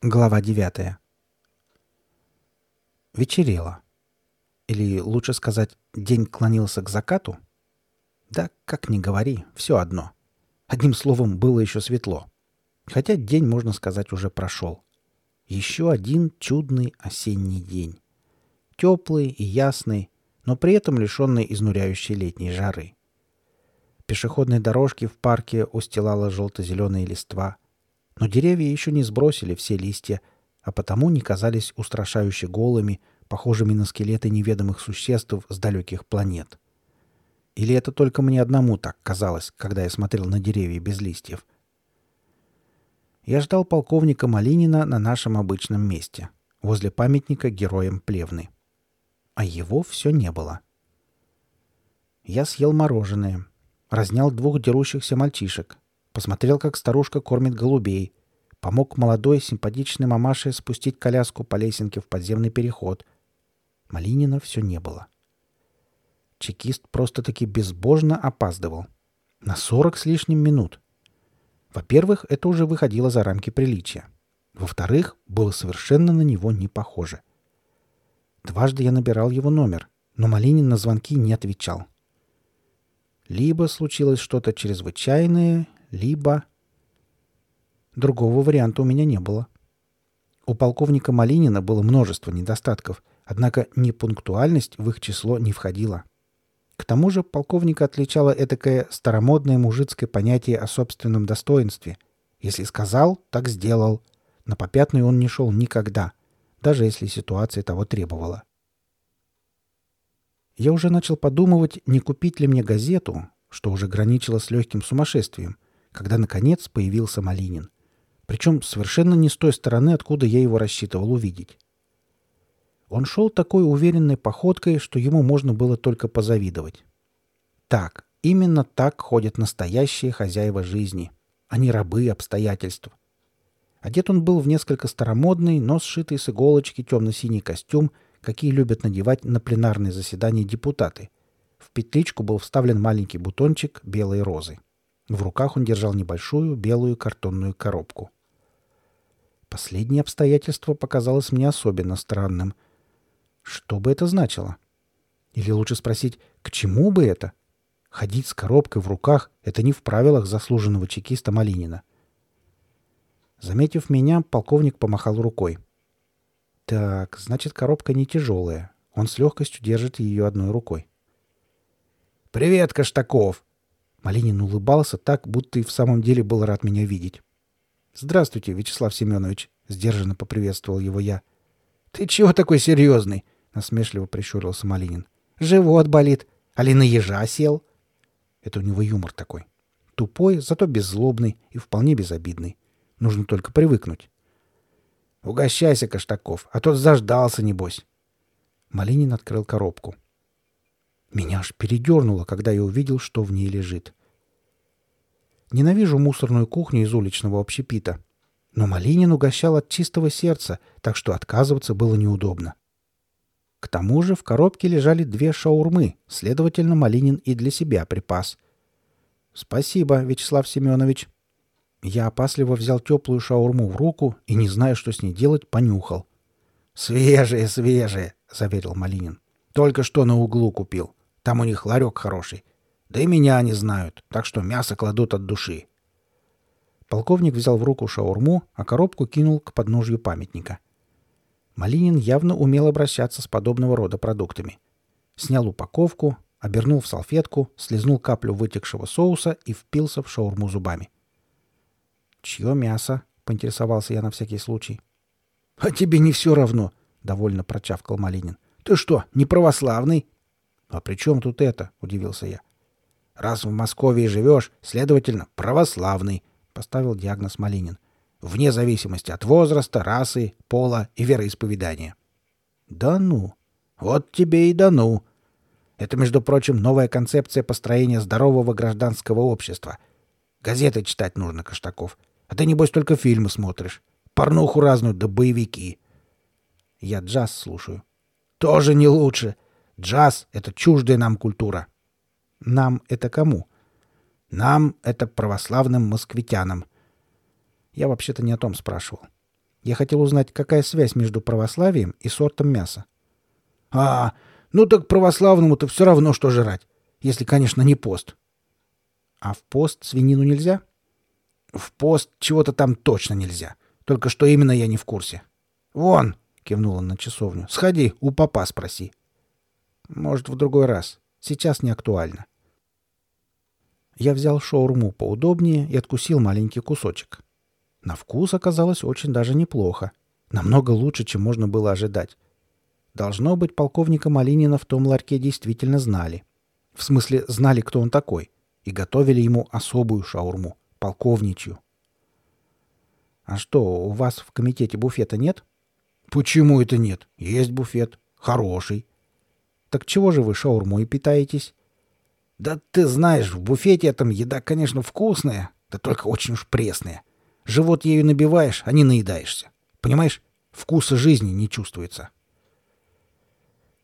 Глава 9. Вечерело. Или лучше сказать, день клонился к закату? Да, как ни говори, все одно. Одним словом, было еще светло. Хотя день, можно сказать, уже прошел. Еще один чудный осенний день. Теплый и ясный, но при этом лишенный изнуряющей летней жары. Пешеходные дорожки в парке устилала желто-зеленые листва — но деревья еще не сбросили все листья, а потому не казались устрашающе голыми, похожими на скелеты неведомых существ с далеких планет. Или это только мне одному так казалось, когда я смотрел на деревья без листьев? Я ждал полковника Малинина на нашем обычном месте, возле памятника героям Плевны. А его все не было. Я съел мороженое, разнял двух дерущихся мальчишек, посмотрел, как старушка кормит голубей, помог молодой симпатичной мамаше спустить коляску по лесенке в подземный переход. Малинина все не было. Чекист просто-таки безбожно опаздывал. На сорок с лишним минут. Во-первых, это уже выходило за рамки приличия. Во-вторых, было совершенно на него не похоже. Дважды я набирал его номер, но Малинин на звонки не отвечал. Либо случилось что-то чрезвычайное, либо... Другого варианта у меня не было. У полковника Малинина было множество недостатков, однако непунктуальность в их число не входила. К тому же полковника отличало этакое старомодное мужицкое понятие о собственном достоинстве. Если сказал, так сделал. На попятный он не шел никогда, даже если ситуация того требовала. Я уже начал подумывать, не купить ли мне газету, что уже граничило с легким сумасшествием — когда, наконец, появился Малинин. Причем совершенно не с той стороны, откуда я его рассчитывал увидеть. Он шел такой уверенной походкой, что ему можно было только позавидовать. Так, именно так ходят настоящие хозяева жизни, а не рабы обстоятельств. Одет он был в несколько старомодный, но сшитый с иголочки темно-синий костюм, какие любят надевать на пленарные заседания депутаты. В петличку был вставлен маленький бутончик белой розы. В руках он держал небольшую белую картонную коробку. Последнее обстоятельство показалось мне особенно странным. Что бы это значило? Или лучше спросить, к чему бы это? Ходить с коробкой в руках — это не в правилах заслуженного чекиста Малинина. Заметив меня, полковник помахал рукой. Так, значит, коробка не тяжелая. Он с легкостью держит ее одной рукой. «Привет, Каштаков!» Малинин улыбался так, будто и в самом деле был рад меня видеть. «Здравствуйте, Вячеслав Семенович», — сдержанно поприветствовал его я. «Ты чего такой серьезный?» — насмешливо прищурился Малинин. «Живот болит. Али на ежа сел?» Это у него юмор такой. Тупой, зато беззлобный и вполне безобидный. Нужно только привыкнуть. «Угощайся, Каштаков, а тот заждался, небось». Малинин открыл коробку. — меня аж передернуло, когда я увидел, что в ней лежит. Ненавижу мусорную кухню из уличного общепита. Но Малинин угощал от чистого сердца, так что отказываться было неудобно. К тому же в коробке лежали две шаурмы, следовательно, Малинин и для себя припас. «Спасибо, Вячеслав Семенович». Я опасливо взял теплую шаурму в руку и, не зная, что с ней делать, понюхал. «Свежие, свежие!» — заверил Малинин. «Только что на углу купил. Там у них ларек хороший. Да и меня они знают, так что мясо кладут от души. Полковник взял в руку шаурму, а коробку кинул к подножью памятника. Малинин явно умел обращаться с подобного рода продуктами. Снял упаковку, обернул в салфетку, слезнул каплю вытекшего соуса и впился в шаурму зубами. «Чье мясо?» — поинтересовался я на всякий случай. «А тебе не все равно!» — довольно прочавкал Малинин. «Ты что, не православный?» «А при чем тут это?» — удивился я. «Раз в Москве живешь, следовательно, православный», — поставил диагноз Малинин. «Вне зависимости от возраста, расы, пола и вероисповедания». «Да ну! Вот тебе и да ну!» Это, между прочим, новая концепция построения здорового гражданского общества. Газеты читать нужно, Каштаков. А ты, небось, только фильмы смотришь. Порнуху разную, да боевики. Я джаз слушаю. Тоже не лучше. — Джаз — это чуждая нам культура. Нам — это кому? Нам — это православным москвитянам. Я вообще-то не о том спрашивал. Я хотел узнать, какая связь между православием и сортом мяса. А, ну так православному-то все равно, что жрать. Если, конечно, не пост. А в пост свинину нельзя? В пост чего-то там точно нельзя. Только что именно я не в курсе. Вон, кивнул он на часовню. Сходи, у папа спроси. Может, в другой раз. Сейчас не актуально. Я взял шаурму поудобнее и откусил маленький кусочек. На вкус оказалось очень даже неплохо. Намного лучше, чем можно было ожидать. Должно быть, полковника Малинина в том ларьке действительно знали. В смысле, знали, кто он такой. И готовили ему особую шаурму, полковничью. «А что, у вас в комитете буфета нет?» «Почему это нет? Есть буфет. Хороший». «Так чего же вы шаурмой питаетесь?» «Да ты знаешь, в буфете этом еда, конечно, вкусная, да только очень уж пресная. Живот ею набиваешь, а не наедаешься. Понимаешь, вкуса жизни не чувствуется».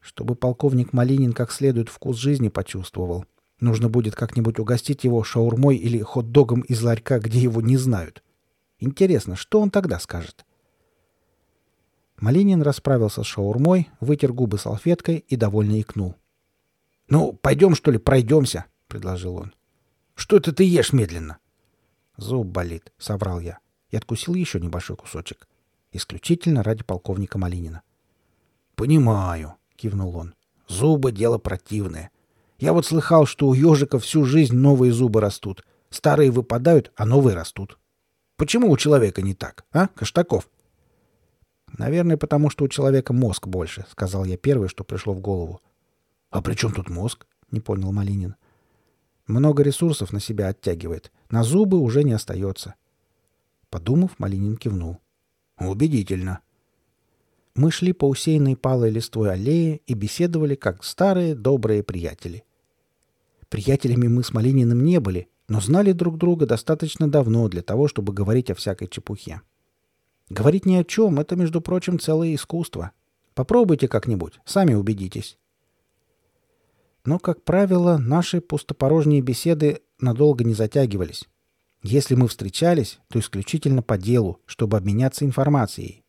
Чтобы полковник Малинин как следует вкус жизни почувствовал, нужно будет как-нибудь угостить его шаурмой или хот-догом из ларька, где его не знают. Интересно, что он тогда скажет? Малинин расправился с шаурмой, вытер губы салфеткой и довольно икнул. — Ну, пойдем, что ли, пройдемся, — предложил он. — Что это ты ешь медленно? — Зуб болит, — соврал я и откусил еще небольшой кусочек. Исключительно ради полковника Малинина. — Понимаю, — кивнул он. «Зубы — дело противное. Я вот слыхал, что у ежика всю жизнь новые зубы растут. Старые выпадают, а новые растут. Почему у человека не так, а, Каштаков?» «Наверное, потому что у человека мозг больше», — сказал я первое, что пришло в голову. «А при чем тут мозг?» — не понял Малинин. «Много ресурсов на себя оттягивает. На зубы уже не остается». Подумав, Малинин кивнул. «Убедительно. Мы шли по усеянной палой листвой аллее и беседовали, как старые добрые приятели. Приятелями мы с Малининым не были, но знали друг друга достаточно давно для того, чтобы говорить о всякой чепухе. Говорить ни о чем — это, между прочим, целое искусство. Попробуйте как-нибудь, сами убедитесь. Но, как правило, наши пустопорожние беседы надолго не затягивались. Если мы встречались, то исключительно по делу, чтобы обменяться информацией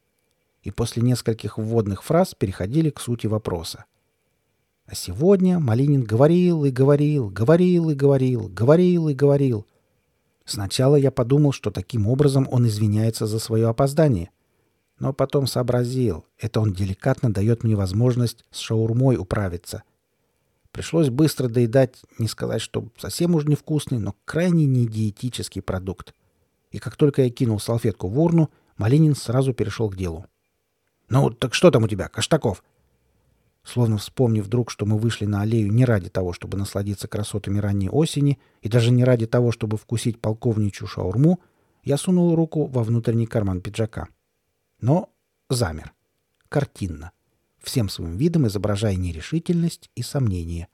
и после нескольких вводных фраз переходили к сути вопроса. А сегодня Малинин говорил и говорил, говорил и говорил, говорил и говорил. Сначала я подумал, что таким образом он извиняется за свое опоздание. Но потом сообразил, это он деликатно дает мне возможность с шаурмой управиться. Пришлось быстро доедать, не сказать, что совсем уж невкусный, но крайне недиетический продукт. И как только я кинул салфетку в урну, Малинин сразу перешел к делу. «Ну, так что там у тебя, Каштаков?» Словно вспомнив вдруг, что мы вышли на аллею не ради того, чтобы насладиться красотами ранней осени, и даже не ради того, чтобы вкусить полковничью шаурму, я сунул руку во внутренний карман пиджака. Но замер. Картинно. Всем своим видом изображая нерешительность и сомнение.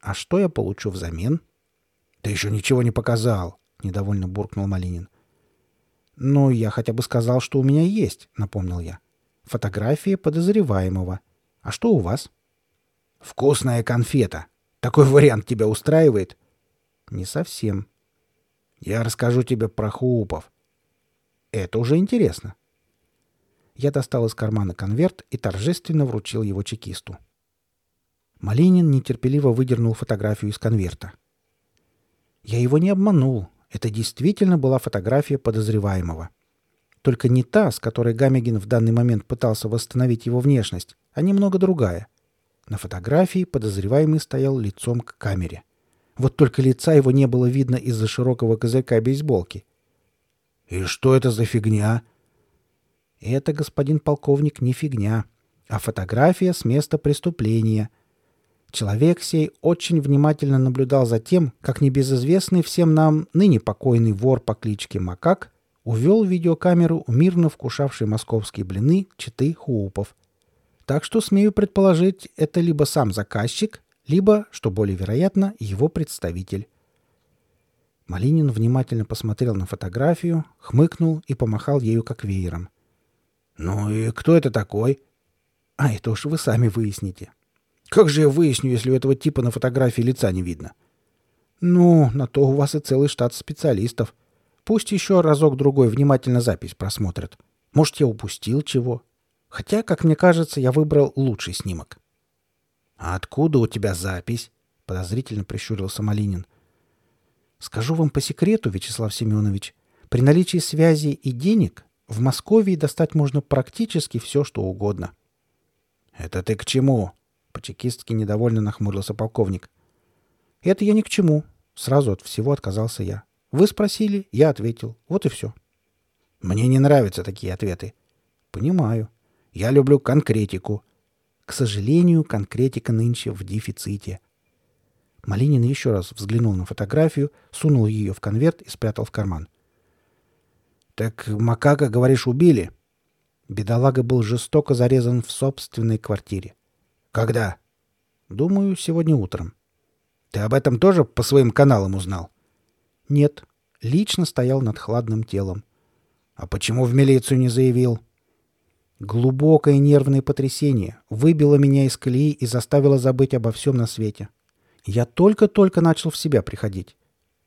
«А что я получу взамен?» «Ты еще ничего не показал», — недовольно буркнул Малинин. «Ну, я хотя бы сказал, что у меня есть», — напомнил я. «Фотография подозреваемого. А что у вас?» «Вкусная конфета. Такой вариант тебя устраивает?» «Не совсем». «Я расскажу тебе про Хуупов». «Это уже интересно». Я достал из кармана конверт и торжественно вручил его чекисту. Малинин нетерпеливо выдернул фотографию из конверта. Я его не обманул. Это действительно была фотография подозреваемого. Только не та, с которой Гамегин в данный момент пытался восстановить его внешность, а немного другая. На фотографии подозреваемый стоял лицом к камере. Вот только лица его не было видно из-за широкого козырька бейсболки. «И что это за фигня?» «Это, господин полковник, не фигня, а фотография с места преступления», Человек сей очень внимательно наблюдал за тем, как небезызвестный всем нам ныне покойный вор по кличке Макак увел видеокамеру мирно вкушавшей московские блины читы Хуупов. Так что, смею предположить, это либо сам заказчик, либо, что более вероятно, его представитель. Малинин внимательно посмотрел на фотографию, хмыкнул и помахал ею как веером. «Ну и кто это такой?» «А это уж вы сами выясните. Как же я выясню, если у этого типа на фотографии лица не видно? Ну, на то у вас и целый штат специалистов. Пусть еще разок-другой внимательно запись просмотрят. Может, я упустил чего. Хотя, как мне кажется, я выбрал лучший снимок. «А откуда у тебя запись?» — подозрительно прищурился Малинин. «Скажу вам по секрету, Вячеслав Семенович, при наличии связи и денег в Москве достать можно практически все, что угодно». «Это ты к чему?» — по-чекистски недовольно нахмурился полковник. «Это я ни к чему. Сразу от всего отказался я. Вы спросили, я ответил. Вот и все». «Мне не нравятся такие ответы». «Понимаю. Я люблю конкретику. К сожалению, конкретика нынче в дефиците. Малинин еще раз взглянул на фотографию, сунул ее в конверт и спрятал в карман. «Так макака, говоришь, убили?» Бедолага был жестоко зарезан в собственной квартире. «Когда?» «Думаю, сегодня утром». «Ты об этом тоже по своим каналам узнал?» «Нет. Лично стоял над хладным телом». «А почему в милицию не заявил?» Глубокое нервное потрясение выбило меня из колеи и заставило забыть обо всем на свете. Я только-только начал в себя приходить.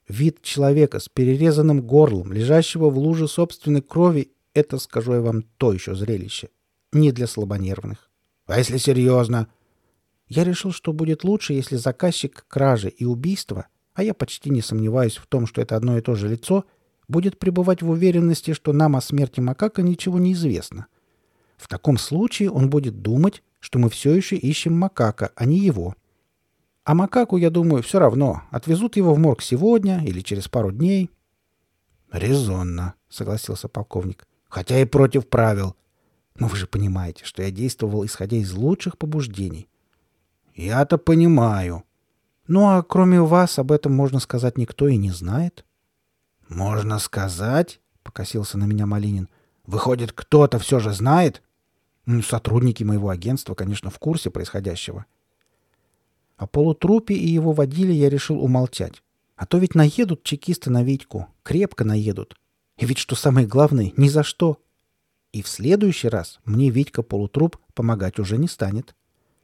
Вид человека с перерезанным горлом, лежащего в луже собственной крови, это, скажу я вам, то еще зрелище. Не для слабонервных. А если серьезно? Я решил, что будет лучше, если заказчик кражи и убийства, а я почти не сомневаюсь в том, что это одно и то же лицо, будет пребывать в уверенности, что нам о смерти макака ничего не известно. В таком случае он будет думать, что мы все еще ищем макака, а не его. А макаку, я думаю, все равно. Отвезут его в морг сегодня или через пару дней. — Резонно, — согласился полковник. — Хотя и против правил. Но вы же понимаете, что я действовал, исходя из лучших побуждений. — Я-то понимаю. Ну а кроме вас об этом, можно сказать, никто и не знает. — Можно сказать? — покосился на меня Малинин. — Выходит, кто-то все же знает? — ну, сотрудники моего агентства, конечно, в курсе происходящего. О полутрупе и его водиле я решил умолчать. А то ведь наедут чекисты на Витьку. Крепко наедут. И ведь, что самое главное, ни за что. И в следующий раз мне Витька полутруп помогать уже не станет.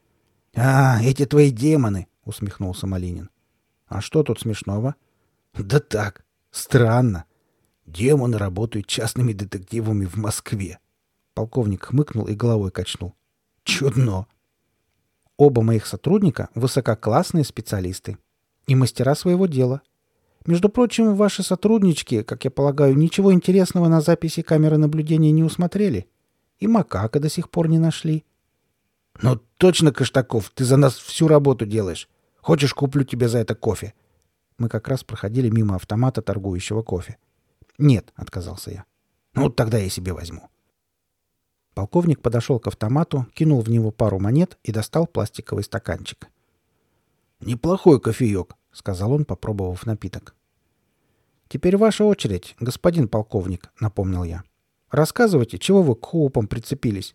— А, эти твои демоны! — усмехнулся Малинин. — А что тут смешного? — Да так, странно. Демоны работают частными детективами в Москве. — Полковник хмыкнул и головой качнул. «Чудно!» Оба моих сотрудника — высококлассные специалисты и мастера своего дела. Между прочим, ваши сотруднички, как я полагаю, ничего интересного на записи камеры наблюдения не усмотрели. И макака до сих пор не нашли. «Ну точно, Каштаков, ты за нас всю работу делаешь. Хочешь, куплю тебе за это кофе?» Мы как раз проходили мимо автомата, торгующего кофе. «Нет», — отказался я. «Ну, тогда я себе возьму». Полковник подошел к автомату, кинул в него пару монет и достал пластиковый стаканчик. «Неплохой кофеек», — сказал он, попробовав напиток. «Теперь ваша очередь, господин полковник», — напомнил я. «Рассказывайте, чего вы к хоупам прицепились?»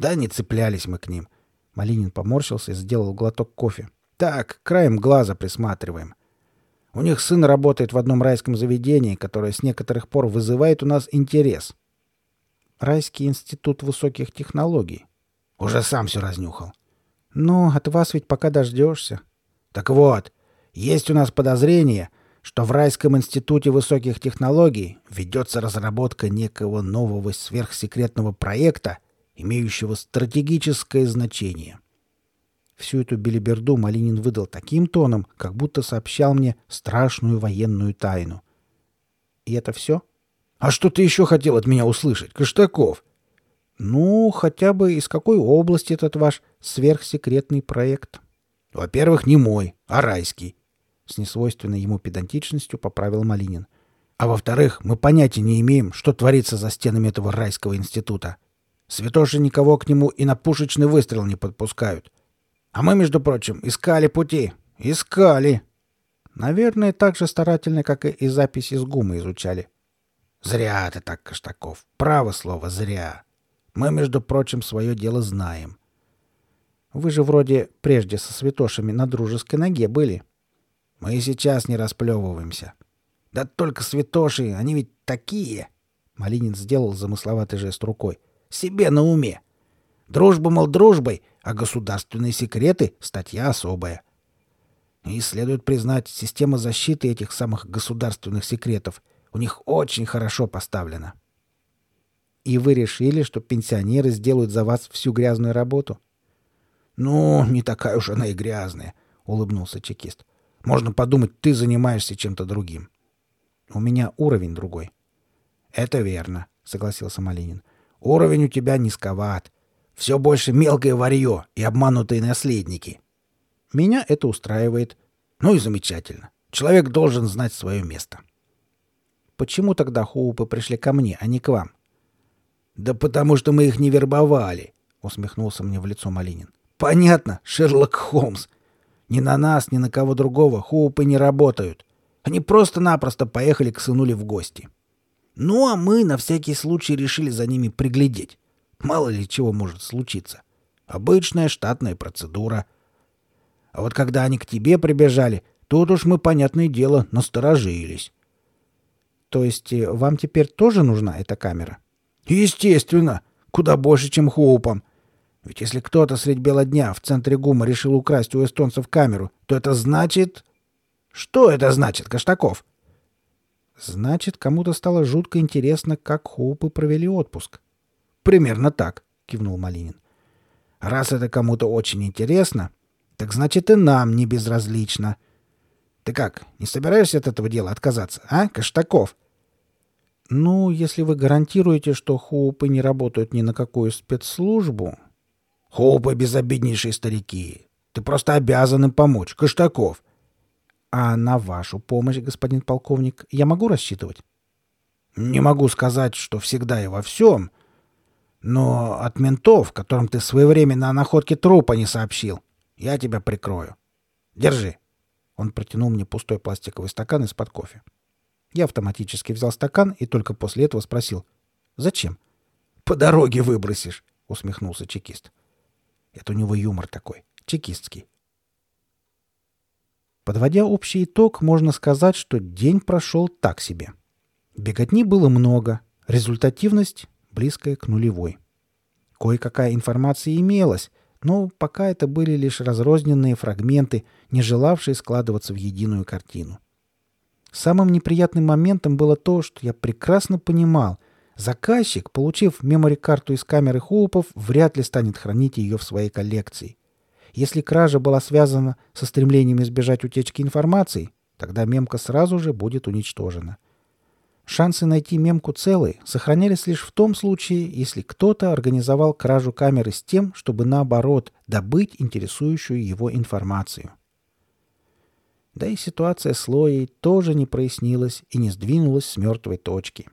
«Да не цеплялись мы к ним». Малинин поморщился и сделал глоток кофе. «Так, краем глаза присматриваем. У них сын работает в одном райском заведении, которое с некоторых пор вызывает у нас интерес. Райский институт высоких технологий. Уже сам все разнюхал. Ну, от вас ведь пока дождешься. Так вот, есть у нас подозрение, что в Райском институте высоких технологий ведется разработка некого нового сверхсекретного проекта, имеющего стратегическое значение. Всю эту белиберду Малинин выдал таким тоном, как будто сообщал мне страшную военную тайну. И это все? — а что ты еще хотел от меня услышать, Каштаков? Ну, хотя бы из какой области этот ваш сверхсекретный проект? Во-первых, не мой, а райский. С несвойственной ему педантичностью поправил Малинин. А во-вторых, мы понятия не имеем, что творится за стенами этого райского института. Святоши никого к нему и на пушечный выстрел не подпускают. А мы, между прочим, искали пути. Искали. Наверное, так же старательно, как и записи с гумы изучали. Зря ты так, Каштаков. Право слово, зря. Мы, между прочим, свое дело знаем. Вы же вроде прежде со святошами на дружеской ноге были. Мы и сейчас не расплевываемся. Да только святоши, они ведь такие. Малинин сделал замысловатый жест рукой. Себе на уме. Дружба, мол, дружбой, а государственные секреты — статья особая. И следует признать, система защиты этих самых государственных секретов — У них очень хорошо поставлено. И вы решили, что пенсионеры сделают за вас всю грязную работу? Ну, не такая уж она и грязная, улыбнулся чекист. Можно подумать, ты занимаешься чем-то другим. У меня уровень другой. Это верно, согласился Малинин. Уровень у тебя низковат. Все больше мелкое варье и обманутые наследники. Меня это устраивает. Ну и замечательно. Человек должен знать свое место. Почему тогда Хоупы пришли ко мне, а не к вам? Да потому что мы их не вербовали, усмехнулся мне в лицо Малинин. Понятно, Шерлок Холмс. Ни на нас, ни на кого другого Хоупы не работают. Они просто-напросто поехали к сынуле в гости. Ну, а мы на всякий случай решили за ними приглядеть. Мало ли чего может случиться. Обычная штатная процедура. А вот когда они к тебе прибежали, тут уж мы, понятное дело, насторожились. То есть э, вам теперь тоже нужна эта камера? Естественно. Куда больше, чем Хоупам. Ведь если кто-то средь бела дня в центре ГУМа решил украсть у эстонцев камеру, то это значит... Что это значит, Каштаков? Значит, кому-то стало жутко интересно, как Хоупы провели отпуск. Примерно так, кивнул Малинин. Раз это кому-то очень интересно, так значит и нам не безразлично. Ты как, не собираешься от этого дела отказаться, а, Каштаков? Ну, если вы гарантируете, что Хоупы не работают ни на какую спецслужбу... Хоупы безобиднейшие старики. Ты просто обязан им помочь, Каштаков. А на вашу помощь, господин полковник, я могу рассчитывать? Не могу сказать, что всегда и во всем, но от ментов, которым ты своевременно о находке трупа не сообщил, я тебя прикрою. Держи. Он протянул мне пустой пластиковый стакан из-под кофе. Я автоматически взял стакан и только после этого спросил. «Зачем?» «По дороге выбросишь», — усмехнулся чекист. Это у него юмор такой, чекистский. Подводя общий итог, можно сказать, что день прошел так себе. Беготни было много, результативность близкая к нулевой. Кое-какая информация имелась, но пока это были лишь разрозненные фрагменты, не желавшие складываться в единую картину. Самым неприятным моментом было то, что я прекрасно понимал, заказчик, получив мемори-карту из камеры Хоупов, вряд ли станет хранить ее в своей коллекции. Если кража была связана со стремлением избежать утечки информации, тогда мемка сразу же будет уничтожена. Шансы найти мемку целой сохранялись лишь в том случае, если кто-то организовал кражу камеры с тем, чтобы наоборот добыть интересующую его информацию. Да и ситуация с Лоей тоже не прояснилась и не сдвинулась с мертвой точки.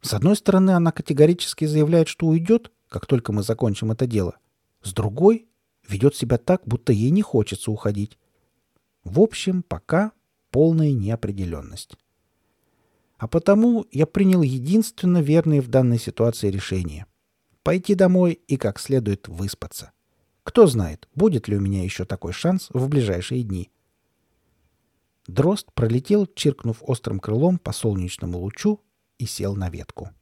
С одной стороны, она категорически заявляет, что уйдет, как только мы закончим это дело. С другой, ведет себя так, будто ей не хочется уходить. В общем, пока полная неопределенность. А потому я принял единственно верное в данной ситуации решение — пойти домой и как следует выспаться. Кто знает, будет ли у меня еще такой шанс в ближайшие дни. Дрозд пролетел, чиркнув острым крылом по солнечному лучу, и сел на ветку. —